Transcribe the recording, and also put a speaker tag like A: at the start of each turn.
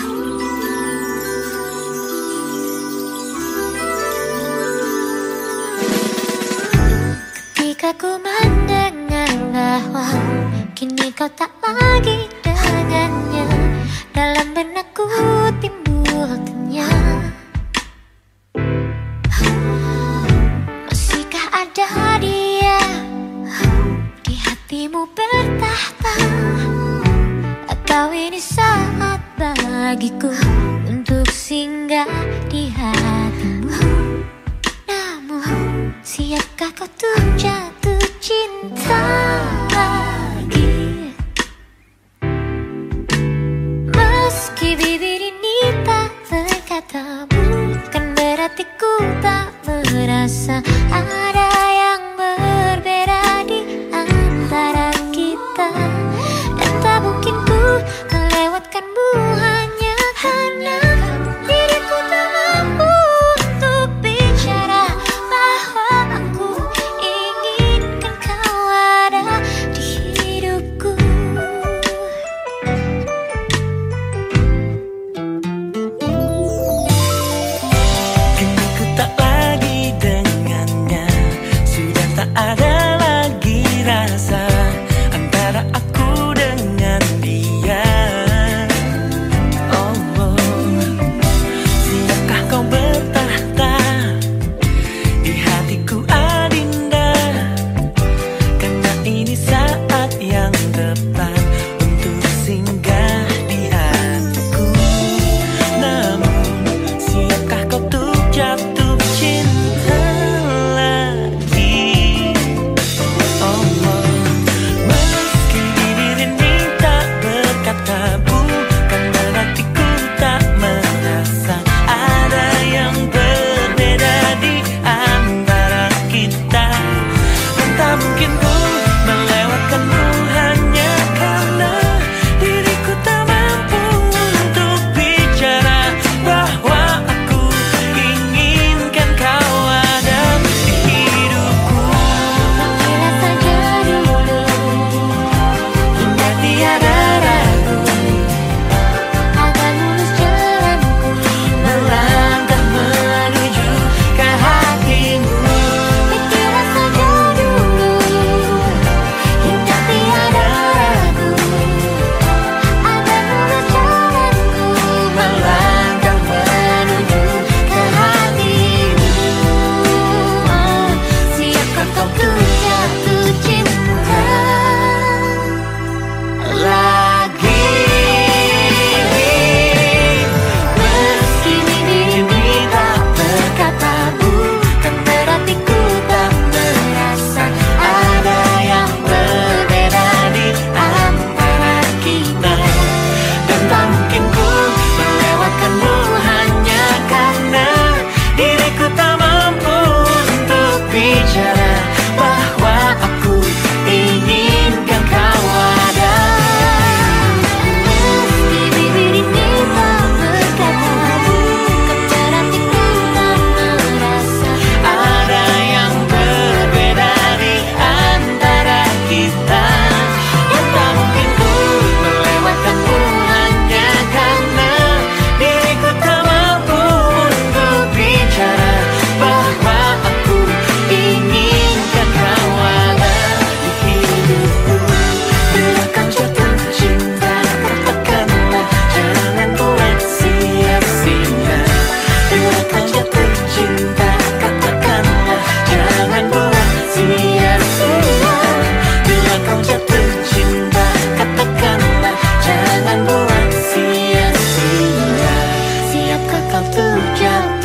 A: Ketika ku mendengar bahwa Kini kau tak lagi dengannya. Dalam benakku timbul tanya Masihkah ada dia Di hatimu bertahta. Atau ini saat bagiku untuk singgah di hatimu. Namun siapkah kau tuh jatuh cinta lagi? Meski bibir ini tak berkata bukan berarti ku tak
B: 알아.
A: jump.